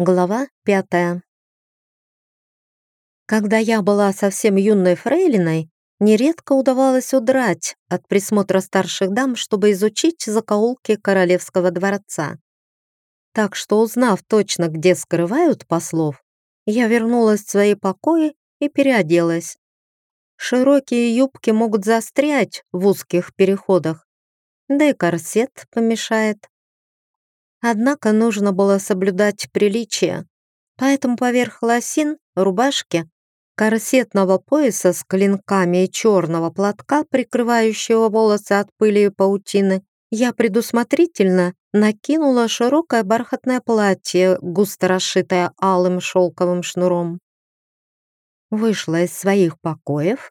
Глава пятая. Когда я была совсем юной фрейлиной, нередко удавалось удрать от присмотра старших дам, чтобы изучить закоулки королевского дворца. Так что, узнав точно, где скрывают послов, я вернулась в свои покои и переоделась. Широкие юбки могут застрять в узких переходах, да и корсет помешает. Однако нужно было соблюдать приличие, поэтому поверх лосин, рубашки, корсетного пояса с клинками и черного платка, прикрывающего волосы от пыли и паутины, я предусмотрительно накинула широкое бархатное платье, густо расшитое алым шелковым шнуром. Вышла из своих покоев,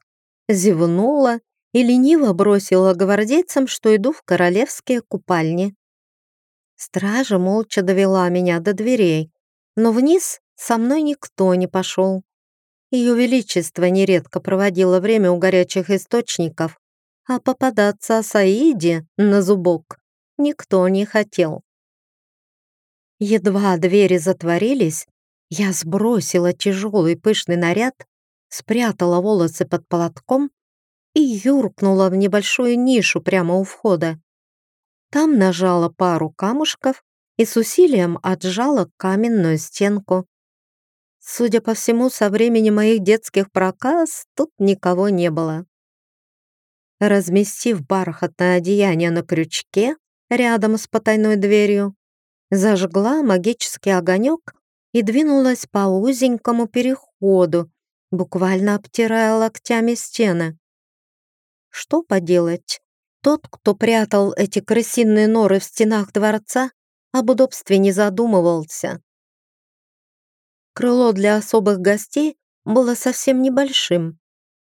зевнула и лениво бросила гвардейцам, что иду в королевские купальни. Стража молча довела меня до дверей, но вниз со мной никто не пошел. Ее Величество нередко проводило время у горячих источников, а попадаться Саиде на зубок никто не хотел. Едва двери затворились, я сбросила тяжелый пышный наряд, спрятала волосы под платком и юркнула в небольшую нишу прямо у входа. Там нажала пару камушков и с усилием отжала каменную стенку. Судя по всему, со времени моих детских проказ тут никого не было. Разместив бархатное одеяние на крючке рядом с потайной дверью, зажгла магический огонек и двинулась по узенькому переходу, буквально обтирая локтями стены. Что поделать? Тот, кто прятал эти крысиные норы в стенах дворца, об удобстве не задумывался. Крыло для особых гостей было совсем небольшим.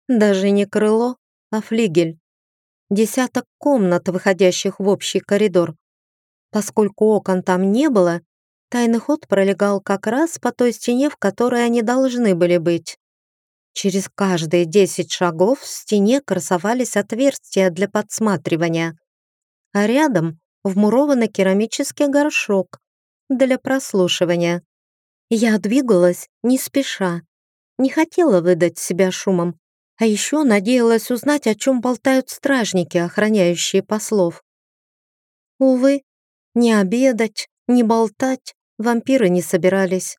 Даже не крыло, а флигель. Десяток комнат, выходящих в общий коридор. Поскольку окон там не было, тайный ход пролегал как раз по той стене, в которой они должны были быть. Через каждые десять шагов в стене красовались отверстия для подсматривания, а рядом вмурованный керамический горшок для прослушивания. Я двигалась не спеша, не хотела выдать себя шумом, а еще надеялась узнать, о чем болтают стражники, охраняющие послов. Увы, не обедать, не болтать вампиры не собирались.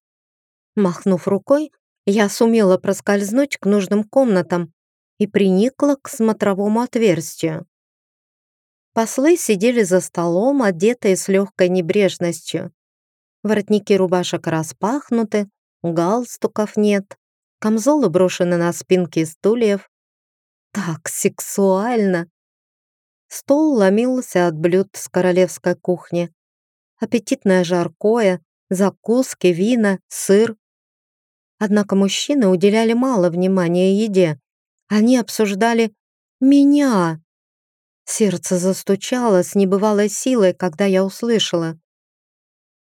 Махнув рукой, я сумела проскользнуть к нужным комнатам и приникла к смотровому отверстию. Послы сидели за столом, одетые с легкой небрежностью. Воротники рубашек распахнуты, галстуков нет, камзолы брошены на спинки стульев. Так сексуально! Стол ломился от блюд с королевской кухни. Аппетитное жаркое, закуски, вина, сыр, Однако мужчины уделяли мало внимания еде. Они обсуждали меня. Сердце застучало с небывалой силой, когда я услышала.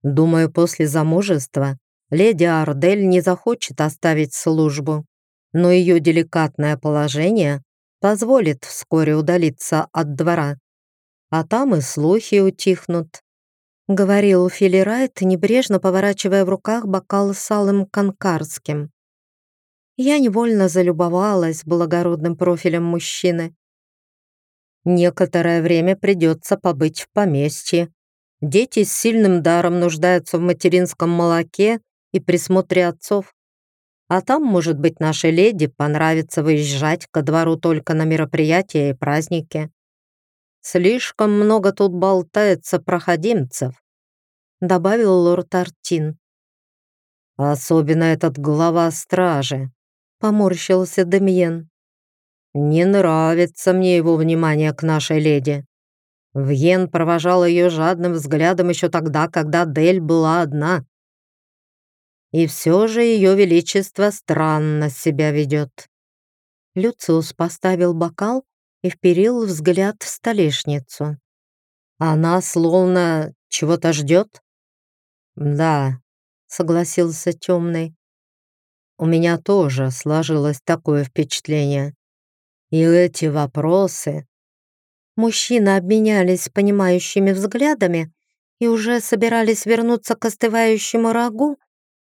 «Думаю, после замужества леди Ардель не захочет оставить службу, но ее деликатное положение позволит вскоре удалиться от двора, а там и слухи утихнут говорил Филирайт, небрежно поворачивая в руках бокал с алым канкарским. Я невольно залюбовалась благородным профилем мужчины. Некоторое время придется побыть в поместье. Дети с сильным даром нуждаются в материнском молоке и присмотре отцов. А там, может быть, нашей леди понравится выезжать ко двору только на мероприятия и праздники. Слишком много тут болтается проходимцев добавил лорд Артин. «Особенно этот глава стражи», — поморщился Демьен. «Не нравится мне его внимание к нашей леди. Вьен провожал ее жадным взглядом еще тогда, когда Дель была одна. И все же ее величество странно себя ведет». Люциус поставил бокал и вперил взгляд в столешницу. «Она словно чего-то ждет?» «Да», — согласился темный. «У меня тоже сложилось такое впечатление. И эти вопросы...» Мужчины обменялись понимающими взглядами и уже собирались вернуться к остывающему рагу,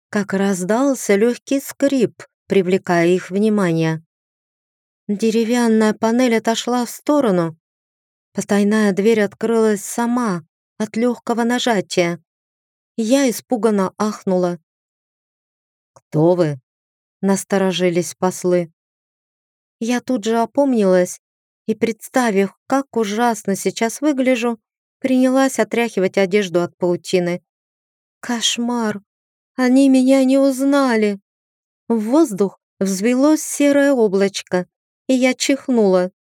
как раздался легкий скрип, привлекая их внимание. Деревянная панель отошла в сторону. Потайная дверь открылась сама от легкого нажатия. Я испуганно ахнула. «Кто вы?» — насторожились послы. Я тут же опомнилась и, представив, как ужасно сейчас выгляжу, принялась отряхивать одежду от паутины. Кошмар! Они меня не узнали! В воздух взвелось серое облачко, и я чихнула.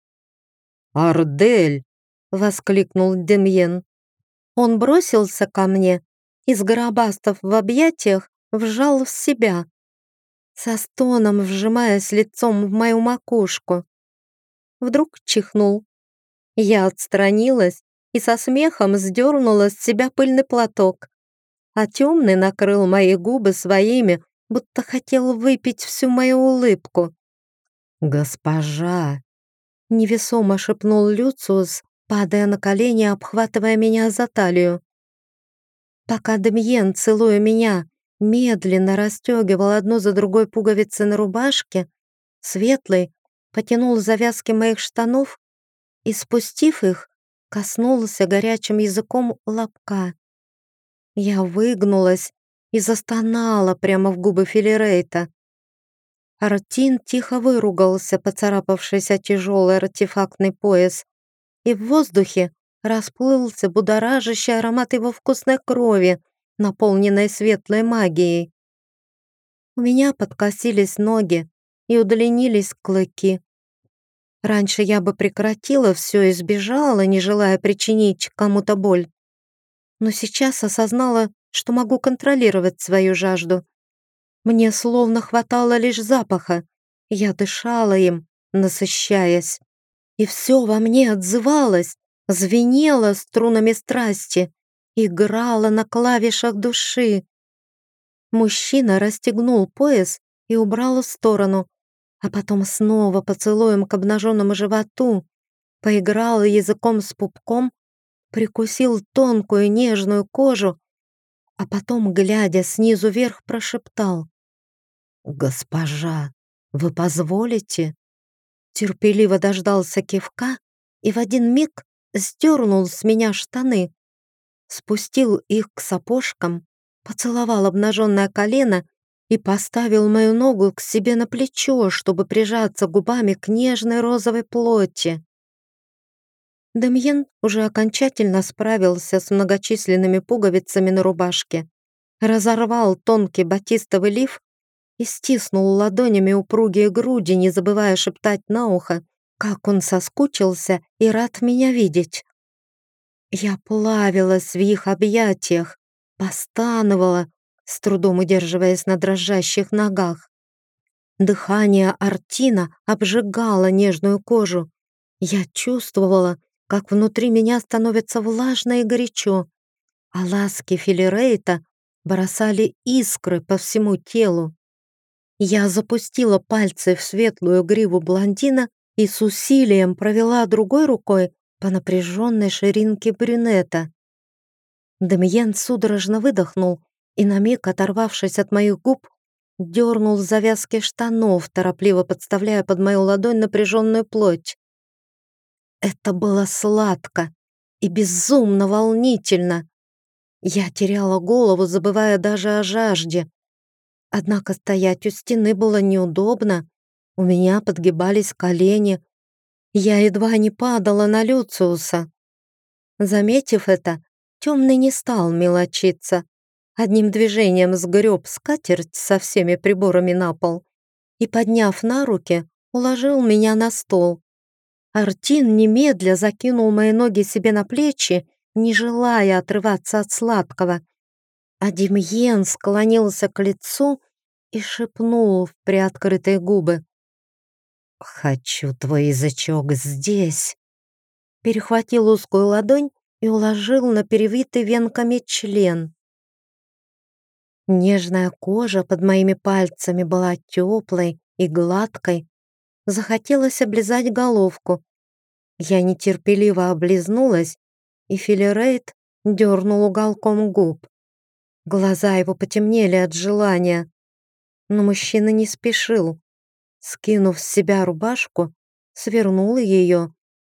«Ардель!» — воскликнул Демьен. Он бросился ко мне и, сгробастав в объятиях, вжал в себя, со стоном вжимаясь лицом в мою макушку. Вдруг чихнул. Я отстранилась и со смехом сдернула с себя пыльный платок, а темный накрыл мои губы своими, будто хотел выпить всю мою улыбку. «Госпожа!» — невесомо шепнул Люциус, падая на колени, обхватывая меня за талию. Пока Демьен, целуя меня, медленно расстегивал одну за другой пуговицы на рубашке, Светлый потянул завязки моих штанов и, спустив их, коснулся горячим языком лобка. Я выгнулась и застонала прямо в губы Филирейта. Артин тихо выругался, поцарапавшийся тяжелый артефактный пояс, и в воздухе расплылся будоражащий аромат его вкусной крови, наполненной светлой магией. У меня подкосились ноги и удлинились клыки. Раньше я бы прекратила все и сбежала, не желая причинить кому-то боль. Но сейчас осознала, что могу контролировать свою жажду. Мне словно хватало лишь запаха. Я дышала им, насыщаясь. И все во мне отзывалось, звенело струнами страсти, играло на клавишах души. Мужчина расстегнул пояс и убрал в сторону, а потом снова поцелуем к обнаженному животу, поиграл языком с пупком, прикусил тонкую нежную кожу, а потом, глядя снизу вверх, прошептал. «Госпожа, вы позволите?» Терпеливо дождался кивка и в один миг сдернул с меня штаны, спустил их к сапожкам, поцеловал обнаженное колено и поставил мою ногу к себе на плечо, чтобы прижаться губами к нежной розовой плоти. Демьен уже окончательно справился с многочисленными пуговицами на рубашке, разорвал тонкий батистовый лиф и стиснул ладонями упругие груди, не забывая шептать на ухо, как он соскучился и рад меня видеть. Я плавилась в их объятиях, постановала, с трудом удерживаясь на дрожащих ногах. Дыхание Артина обжигало нежную кожу. Я чувствовала, как внутри меня становится влажно и горячо, а ласки Филирейта бросали искры по всему телу. Я запустила пальцы в светлую гриву блондина и с усилием провела другой рукой по напряженной ширинке брюнета. Демьен судорожно выдохнул и на миг, оторвавшись от моих губ, дернул завязки штанов, торопливо подставляя под мою ладонь напряженную плоть. Это было сладко и безумно волнительно. Я теряла голову, забывая даже о жажде. Однако стоять у стены было неудобно. У меня подгибались колени. Я едва не падала на Люциуса. Заметив это, темный не стал мелочиться. Одним движением сгреб скатерть со всеми приборами на пол и, подняв на руки, уложил меня на стол. Артин немедля закинул мои ноги себе на плечи, не желая отрываться от сладкого. А Демьен склонился к лицу и шепнул в приоткрытые губы. «Хочу твой язычок здесь!» Перехватил узкую ладонь и уложил на перевитый венками член. Нежная кожа под моими пальцами была теплой и гладкой. Захотелось облизать головку. Я нетерпеливо облизнулась, и Филерейт дернул уголком губ. Глаза его потемнели от желания. Но мужчина не спешил. Скинув с себя рубашку, свернул ее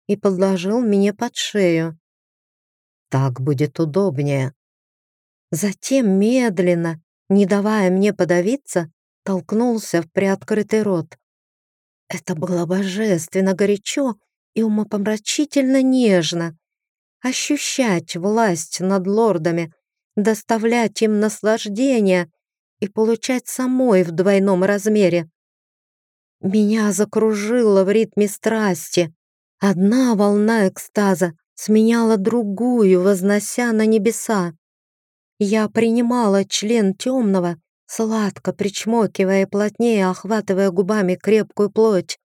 и подложил мне под шею. «Так будет удобнее». Затем медленно, не давая мне подавиться, толкнулся в приоткрытый рот. Это было божественно горячо и умопомрачительно нежно. Ощущать власть над лордами, доставлять им наслаждение и получать самой в двойном размере. Меня закружило в ритме страсти. Одна волна экстаза сменяла другую, вознося на небеса. Я принимала член темного, сладко причмокивая и плотнее охватывая губами крепкую плоть.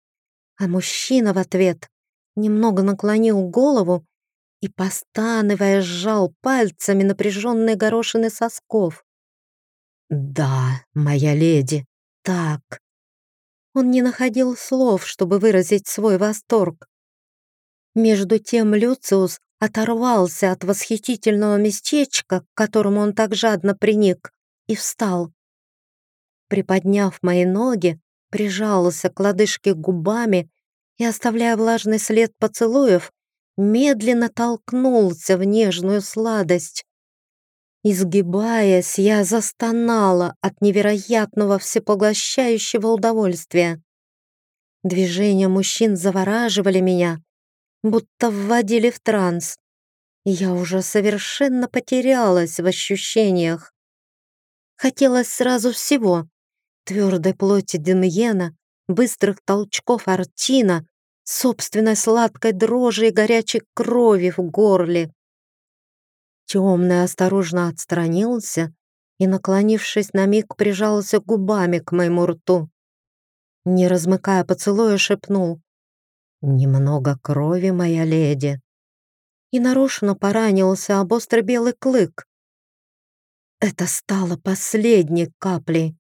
А мужчина в ответ немного наклонил голову и, постанывая, сжал пальцами напряженные горошины сосков. «Да, моя леди, так». Он не находил слов, чтобы выразить свой восторг. Между тем Люциус оторвался от восхитительного местечка, к которому он так жадно приник, и встал. Приподняв мои ноги, прижался к лодыжке губами и, оставляя влажный след поцелуев, медленно толкнулся в нежную сладость. Изгибаясь, я застонала от невероятного всепоглощающего удовольствия. Движения мужчин завораживали меня, будто вводили в транс. Я уже совершенно потерялась в ощущениях. Хотелось сразу всего — твердой плоти Демьена, быстрых толчков Артина, собственной сладкой дрожи и горячей крови в горле. Темный осторожно отстранился и, наклонившись на миг, прижался губами к моему рту. Не размыкая поцелуя, шепнул «Немного крови, моя леди!» и нарочно поранился об острый белый клык. Это стало последней каплей.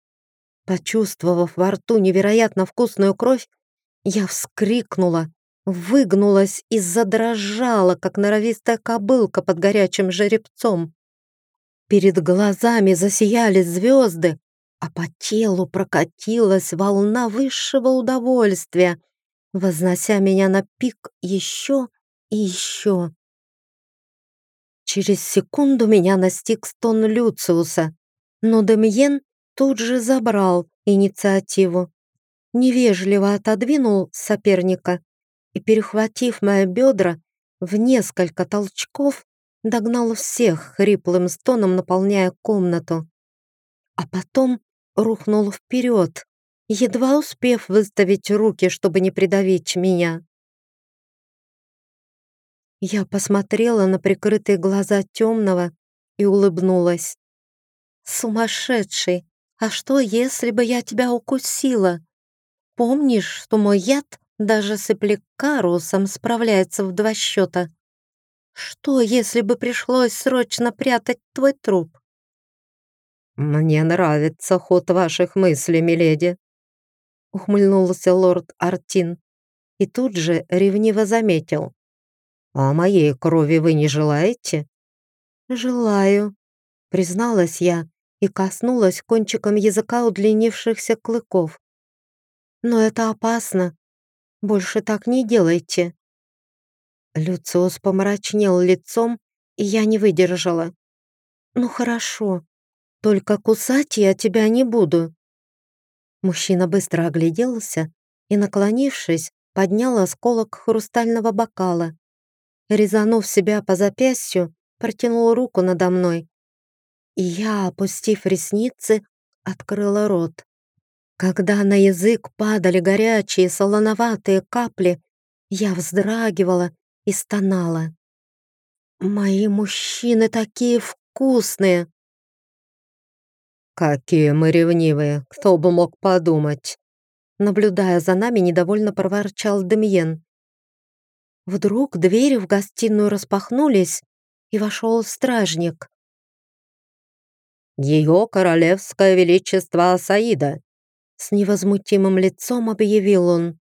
Почувствовав во рту невероятно вкусную кровь, я вскрикнула, выгнулась и задрожала, как норовистая кобылка под горячим жеребцом. Перед глазами засияли звезды, а по телу прокатилась волна высшего удовольствия, вознося меня на пик еще и еще. Через секунду меня настиг стон Люциуса, но Демьен тут же забрал инициативу, невежливо отодвинул соперника и, перехватив мои бедра, в несколько толчков догнал всех хриплым стоном, наполняя комнату. А потом рухнул вперед, едва успев выставить руки, чтобы не придавить меня. Я посмотрела на прикрытые глаза темного и улыбнулась. «Сумасшедший! А что, если бы я тебя укусила? Помнишь, что мой яд даже с эпликарусом справляется в два счета? Что, если бы пришлось срочно прятать твой труп?» «Мне нравится ход ваших мыслей, миледи», ухмыльнулся лорд Артин и тут же ревниво заметил. «А моей крови вы не желаете?» «Желаю», — призналась я и коснулась кончиком языка удлинившихся клыков. «Но это опасно. Больше так не делайте». Люциус помрачнел лицом, и я не выдержала. «Ну хорошо, только кусать я тебя не буду». Мужчина быстро огляделся и, наклонившись, поднял осколок хрустального бокала. Резанув себя по запястью, протянул руку надо мной. И я, опустив ресницы, открыла рот. Когда на язык падали горячие солоноватые капли, я вздрагивала и стонала. «Мои мужчины такие вкусные!» «Какие мы ревнивые! Кто бы мог подумать!» Наблюдая за нами, недовольно проворчал Демьен. Вдруг двери в гостиную распахнулись, и вошел стражник. «Ее королевское величество Асаида!» С невозмутимым лицом объявил он.